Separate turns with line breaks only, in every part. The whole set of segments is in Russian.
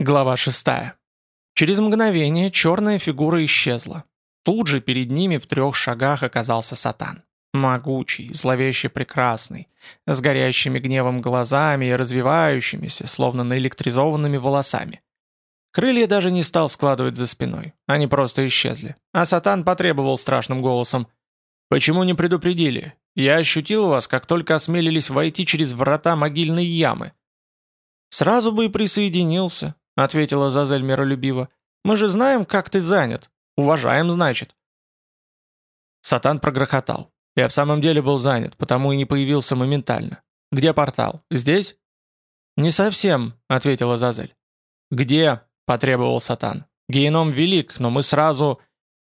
Глава 6. Через мгновение черная фигура исчезла. Тут же перед ними в трех шагах оказался Сатан. Могучий, зловеще прекрасный, с горящими гневом глазами и развивающимися, словно наэлектризованными волосами. Крылья даже не стал складывать за спиной, они просто исчезли. А Сатан потребовал страшным голосом. «Почему не предупредили? Я ощутил вас, как только осмелились войти через врата могильной ямы». «Сразу бы и присоединился», ответила Зазель миролюбиво. «Мы же знаем, как ты занят. Уважаем, значит». Сатан прогрохотал. Я в самом деле был занят, потому и не появился моментально. «Где портал? Здесь?» «Не совсем», — ответила Зазель. «Где?» — потребовал Сатан. «Геном велик, но мы сразу...»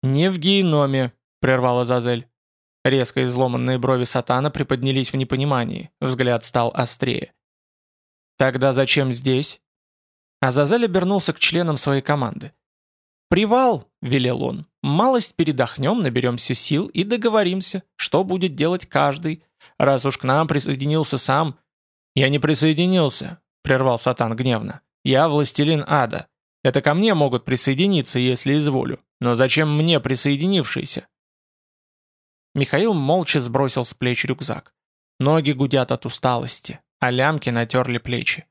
«Не в геноме», — прервала Зазель. Резко изломанные брови Сатана приподнялись в непонимании, взгляд стал острее. «Тогда зачем здесь?» Азазель обернулся к членам своей команды. «Привал!» — велел он. «Малость передохнем, наберемся сил и договоримся, что будет делать каждый. Раз уж к нам присоединился сам...» «Я не присоединился», — прервал Сатан гневно. «Я властелин ада. Это ко мне могут присоединиться, если изволю. Но зачем мне присоединившийся?» Михаил молча сбросил с плеч рюкзак. Ноги гудят от усталости, а лямки натерли плечи.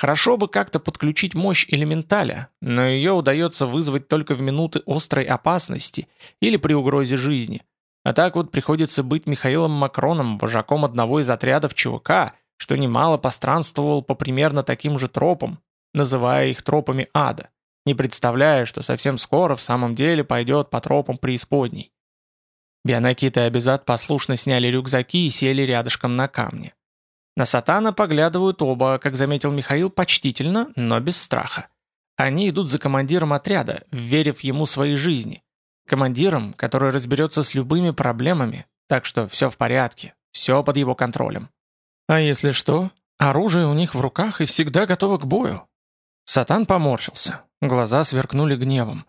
Хорошо бы как-то подключить мощь элементаля, но ее удается вызвать только в минуты острой опасности или при угрозе жизни. А так вот приходится быть Михаилом Макроном, вожаком одного из отрядов ЧВК, что немало постранствовал по примерно таким же тропам, называя их тропами ада, не представляя, что совсем скоро в самом деле пойдет по тропам преисподней. Бионакит и Абизад послушно сняли рюкзаки и сели рядышком на камне. На Сатана поглядывают оба, как заметил Михаил, почтительно, но без страха. Они идут за командиром отряда, верив ему своей жизни. Командиром, который разберется с любыми проблемами, так что все в порядке, все под его контролем. А если что, оружие у них в руках и всегда готово к бою. Сатан поморщился, глаза сверкнули гневом.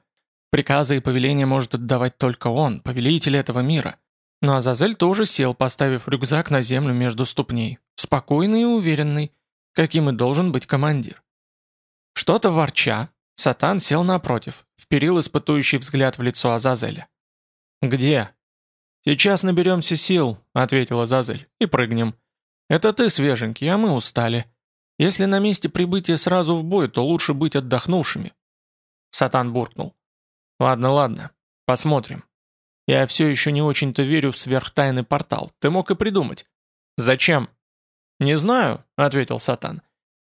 Приказы и повеления может отдавать только он, повелитель этого мира. Но Азазель тоже сел, поставив рюкзак на землю между ступней. Спокойный и уверенный, каким и должен быть командир. Что-то ворча, Сатан сел напротив, вперил испытующий взгляд в лицо Азазеля. «Где?» «Сейчас наберемся сил», — ответил Азазель, — «и прыгнем. Это ты свеженький, а мы устали. Если на месте прибытия сразу в бой, то лучше быть отдохнувшими». Сатан буркнул. «Ладно, ладно, посмотрим. Я все еще не очень-то верю в сверхтайный портал. Ты мог и придумать. Зачем? Не знаю, ответил Сатан.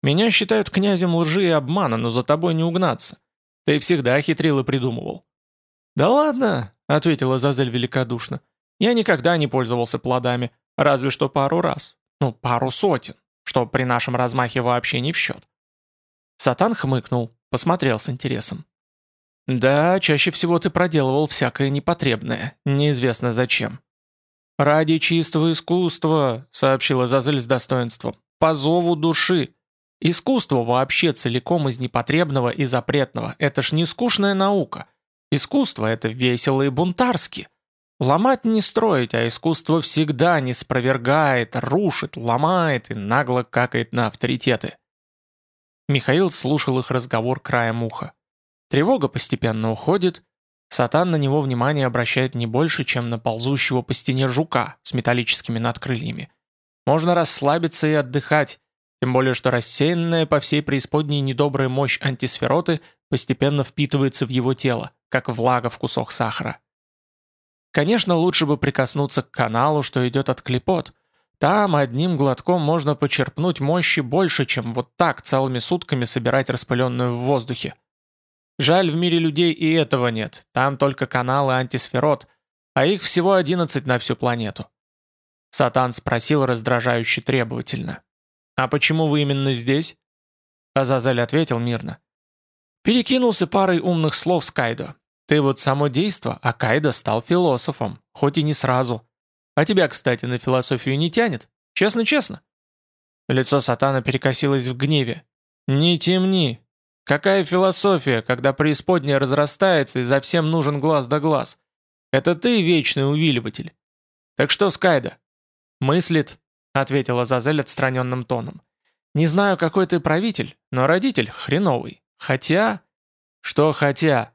Меня считают князем лжи и обмана, но за тобой не угнаться. Ты всегда хитрил и придумывал. Да ладно, ответила Зазель великодушно. Я никогда не пользовался плодами, разве что пару раз. Ну, пару сотен, что при нашем размахе вообще не в счет. Сатан хмыкнул, посмотрел с интересом. «Да, чаще всего ты проделывал всякое непотребное, неизвестно зачем». «Ради чистого искусства», — сообщила Зазель с достоинством, — «по зову души. Искусство вообще целиком из непотребного и запретного. Это ж не скучная наука. Искусство — это весело и бунтарски. Ломать не строить, а искусство всегда не спровергает, рушит, ломает и нагло какает на авторитеты». Михаил слушал их разговор краем уха. Тревога постепенно уходит. Сатан на него внимание обращает не больше, чем на ползущего по стене жука с металлическими надкрыльями. Можно расслабиться и отдыхать, тем более что рассеянная по всей преисподней недобрая мощь антисфероты постепенно впитывается в его тело, как влага в кусок сахара. Конечно, лучше бы прикоснуться к каналу, что идет от клепот. Там одним глотком можно почерпнуть мощи больше, чем вот так целыми сутками собирать распыленную в воздухе. Жаль, в мире людей и этого нет. Там только каналы антисферот, а их всего 11 на всю планету. Сатан спросил раздражающе требовательно. «А почему вы именно здесь?» Азазель ответил мирно. Перекинулся парой умных слов с Кайдо. Ты вот само действо, а Кайдо стал философом, хоть и не сразу. А тебя, кстати, на философию не тянет? Честно-честно?» Лицо Сатана перекосилось в гневе. «Не темни, Какая философия, когда преисподняя разрастается и за всем нужен глаз да глаз? Это ты вечный увиливатель. Так что, Скайда? Мыслит, ответила Зазель отстраненным тоном. Не знаю, какой ты правитель, но родитель хреновый. Хотя... Что хотя?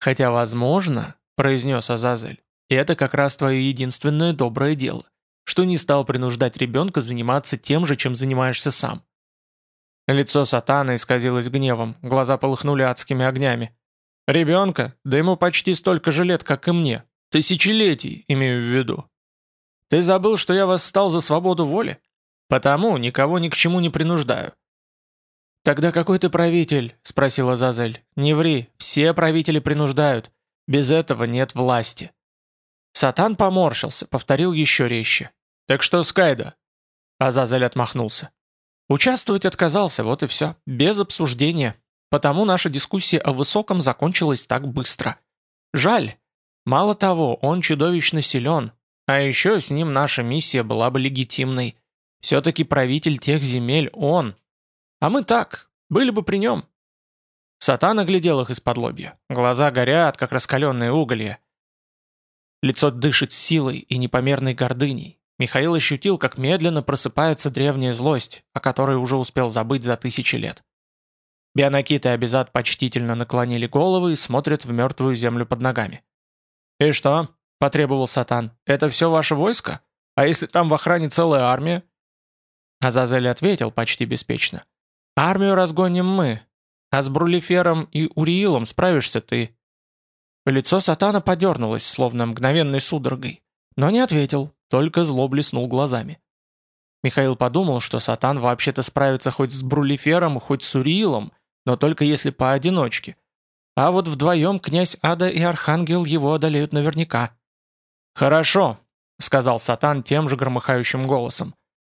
Хотя, возможно, произнес Азазель, и это как раз твое единственное доброе дело, что не стал принуждать ребенка заниматься тем же, чем занимаешься сам. Лицо сатана исказилось гневом, глаза полыхнули адскими огнями. «Ребенка? Да ему почти столько же лет, как и мне. Тысячелетий, имею в виду. Ты забыл, что я восстал за свободу воли? Потому никого ни к чему не принуждаю». «Тогда какой ты правитель?» – спросила Зазель. «Не ври, все правители принуждают. Без этого нет власти». Сатан поморщился, повторил еще резче. «Так что, Скайда?» Азазель отмахнулся. Участвовать отказался, вот и все, без обсуждения. Потому наша дискуссия о высоком закончилась так быстро. Жаль. Мало того, он чудовищно силен, а еще с ним наша миссия была бы легитимной. Все-таки правитель тех земель он. А мы так, были бы при нем. Сатан оглядел их из-под лобья. Глаза горят, как раскаленные уголья. Лицо дышит силой и непомерной гордыней. Михаил ощутил, как медленно просыпается древняя злость, о которой уже успел забыть за тысячи лет. Бионакит и Абизад почтительно наклонили головы и смотрят в мертвую землю под ногами. «И что?» – потребовал Сатан. «Это все ваше войско? А если там в охране целая армия?» Азазель ответил почти беспечно. «Армию разгоним мы, а с Брулифером и Уриилом справишься ты». Лицо Сатана подернулось, словно мгновенной судорогой, но не ответил, только зло блеснул глазами. Михаил подумал, что Сатан вообще-то справится хоть с Брулифером, хоть с Уриилом, но только если поодиночке. А вот вдвоем князь Ада и Архангел его одолеют наверняка. «Хорошо», — сказал Сатан тем же громыхающим голосом.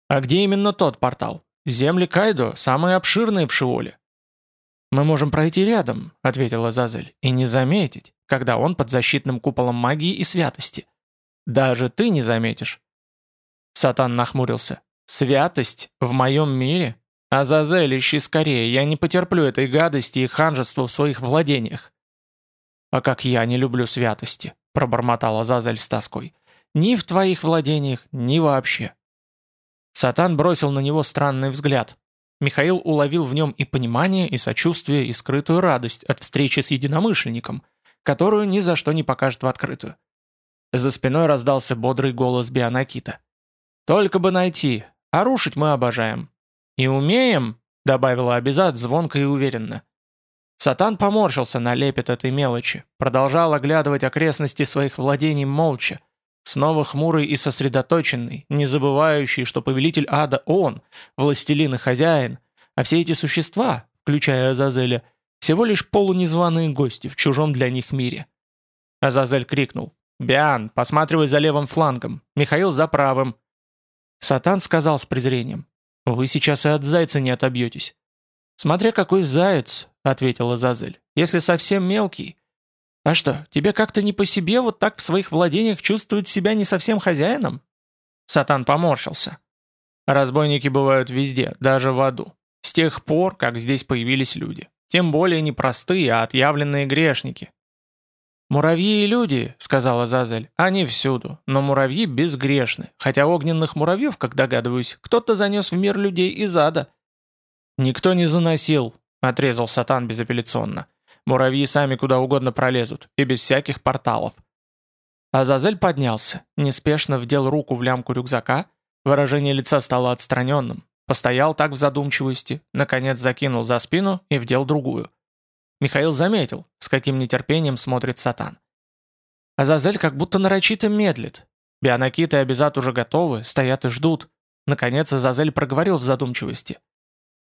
«А где именно тот портал? Земли Кайдо самые обширные в Шиоле». «Мы можем пройти рядом», — ответила Зазель, — «и не заметить, когда он под защитным куполом магии и святости. Даже ты не заметишь». Сатан нахмурился. «Святость в моем мире? Азазель, ищи скорее, я не потерплю этой гадости и ханжества в своих владениях». «А как я не люблю святости», — пробормотал Азазель с тоской. «Ни в твоих владениях, ни вообще». Сатан бросил на него странный взгляд. Михаил уловил в нем и понимание, и сочувствие, и скрытую радость от встречи с единомышленником, которую ни за что не покажет в открытую. За спиной раздался бодрый голос Бионакита. «Только бы найти, а рушить мы обожаем». «И умеем», — добавила Абизад звонко и уверенно. Сатан поморщился на лепет этой мелочи, продолжал оглядывать окрестности своих владений молча, снова хмурый и сосредоточенный, не забывающий, что повелитель ада он, властелин и хозяин, а все эти существа, включая Азазеля, всего лишь полунезваные гости в чужом для них мире. Азазель крикнул. «Биан, посматривай за левым флангом, Михаил за правым». Сатан сказал с презрением, «Вы сейчас и от зайца не отобьетесь». «Смотря какой заяц», — ответила Зазель, «если совсем мелкий». «А что, тебе как-то не по себе вот так в своих владениях чувствовать себя не совсем хозяином?» Сатан поморщился. «Разбойники бывают везде, даже в аду. С тех пор, как здесь появились люди. Тем более не простые, а отъявленные грешники. «Муравьи и люди», — сказала Зазель, — «они всюду, но муравьи безгрешны, хотя огненных муравьев, как догадываюсь, кто-то занес в мир людей из ада». «Никто не заносил», — отрезал Сатан безапелляционно. «Муравьи сами куда угодно пролезут, и без всяких порталов». Азазель поднялся, неспешно вдел руку в лямку рюкзака, выражение лица стало отстраненным, постоял так в задумчивости, наконец закинул за спину и вдел другую. Михаил заметил, каким нетерпением смотрит Сатан. Азазель как будто нарочито медлит. Бионакит и Абизат уже готовы, стоят и ждут. Наконец Азазель проговорил в задумчивости.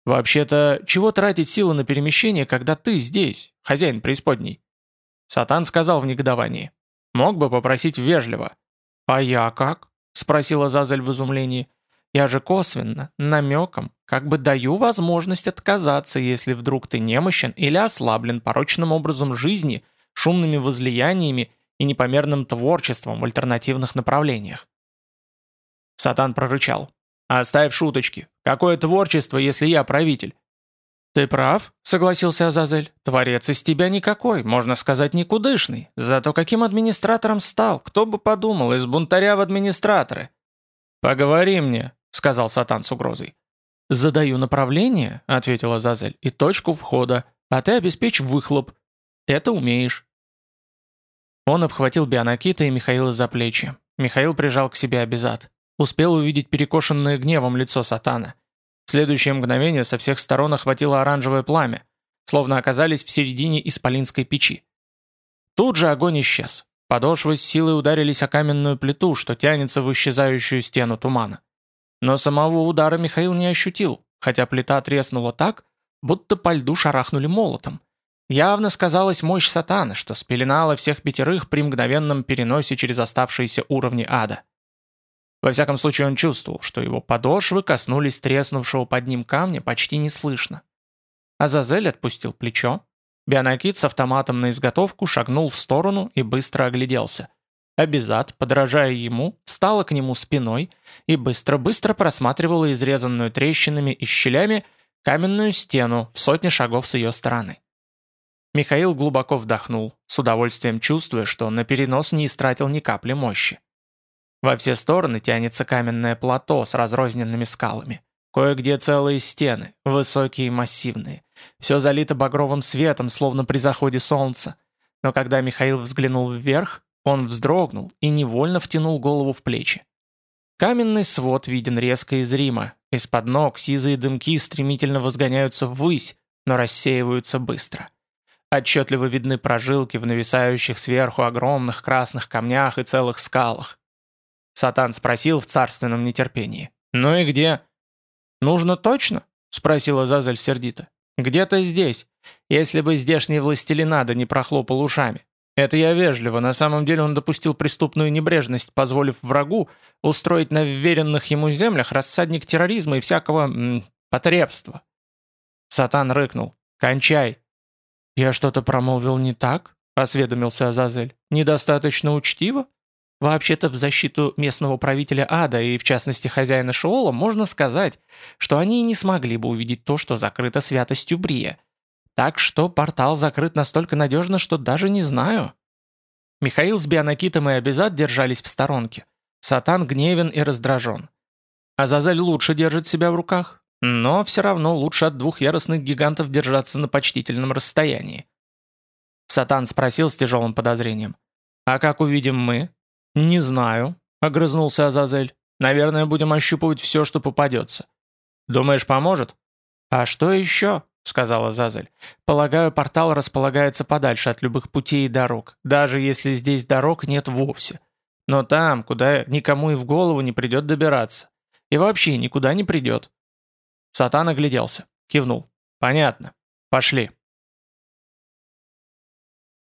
«Вообще-то, чего тратить силы на перемещение, когда ты здесь, хозяин преисподней?» Сатан сказал в негодовании. «Мог бы попросить вежливо». «А я как?» — спросила Азазель в изумлении. Я же косвенно, намеком, как бы даю возможность отказаться, если вдруг ты немощен или ослаблен порочным образом жизни, шумными возлияниями и непомерным творчеством в альтернативных направлениях. Сатан прорычал. «Оставь шуточки. Какое творчество, если я правитель?» «Ты прав», — согласился Азазель. «Творец из тебя никакой, можно сказать, никудышный. Зато каким администратором стал? Кто бы подумал, из бунтаря в администраторы?» «Поговори мне», — сказал Сатан с угрозой. «Задаю направление», — ответила Зазель, — «и точку входа. А ты обеспечь выхлоп. Это умеешь». Он обхватил Бионакита и Михаила за плечи. Михаил прижал к себе обезад. Успел увидеть перекошенное гневом лицо сатана. В следующее мгновение со всех сторон охватило оранжевое пламя, словно оказались в середине исполинской печи. Тут же огонь исчез. Подошвы с силой ударились о каменную плиту, что тянется в исчезающую стену тумана. Но самого удара Михаил не ощутил, хотя плита треснула так, будто по льду шарахнули молотом. Явно сказалась мощь сатана, что спеленала всех пятерых при мгновенном переносе через оставшиеся уровни ада. Во всяком случае он чувствовал, что его подошвы коснулись треснувшего под ним камня почти неслышно. Азазель отпустил плечо. Бионакит с автоматом на изготовку шагнул в сторону и быстро огляделся. Абизад, подражая ему, встала к нему спиной и быстро-быстро просматривала изрезанную трещинами и щелями каменную стену в сотне шагов с ее стороны. Михаил глубоко вдохнул, с удовольствием чувствуя, что на перенос не истратил ни капли мощи. Во все стороны тянется каменное плато с разрозненными скалами. Кое-где целые стены, высокие и массивные. Все залито багровым светом, словно при заходе солнца. Но когда Михаил взглянул вверх, он вздрогнул и невольно втянул голову в плечи. Каменный свод виден резко и зримо. Из-под ног сизые дымки стремительно возгоняются ввысь, но рассеиваются быстро. Отчетливо видны прожилки в нависающих сверху огромных красных камнях и целых скалах. Сатан спросил в царственном нетерпении. «Ну и где?» «Нужно точно?» — спросила Зазель сердито. «Где-то здесь. Если бы здешний властелинада не прохлопал ушами. Это я вежливо, на самом деле он допустил преступную небрежность, позволив врагу устроить на вверенных ему землях рассадник терроризма и всякого... М, потребства». Сатан рыкнул. «Кончай!» «Я что-то промолвил не так?» — осведомился Азазель. «Недостаточно учтиво?» Вообще-то в защиту местного правителя ада и в частности хозяина Шиола можно сказать, что они и не смогли бы увидеть то, что закрыто святостью Брия. Так что портал закрыт настолько надежно, что даже не знаю. Михаил с Бионакитом и Абизад держались в сторонке. Сатан гневен и раздражен. Азазель лучше держит себя в руках, но все равно лучше от двух яростных гигантов держаться на почтительном расстоянии. Сатан спросил с тяжелым подозрением. «А как увидим мы?» «Не знаю», — огрызнулся Азазель. «Наверное, будем ощупывать все, что попадется». «Думаешь, поможет?» «А что еще?» — сказала Азазель. «Полагаю, портал располагается подальше от любых путей и дорог, даже если здесь дорог нет вовсе. Но там, куда никому и в голову не придет добираться. И вообще никуда не придет». Сатан огляделся, кивнул. «Понятно. Пошли».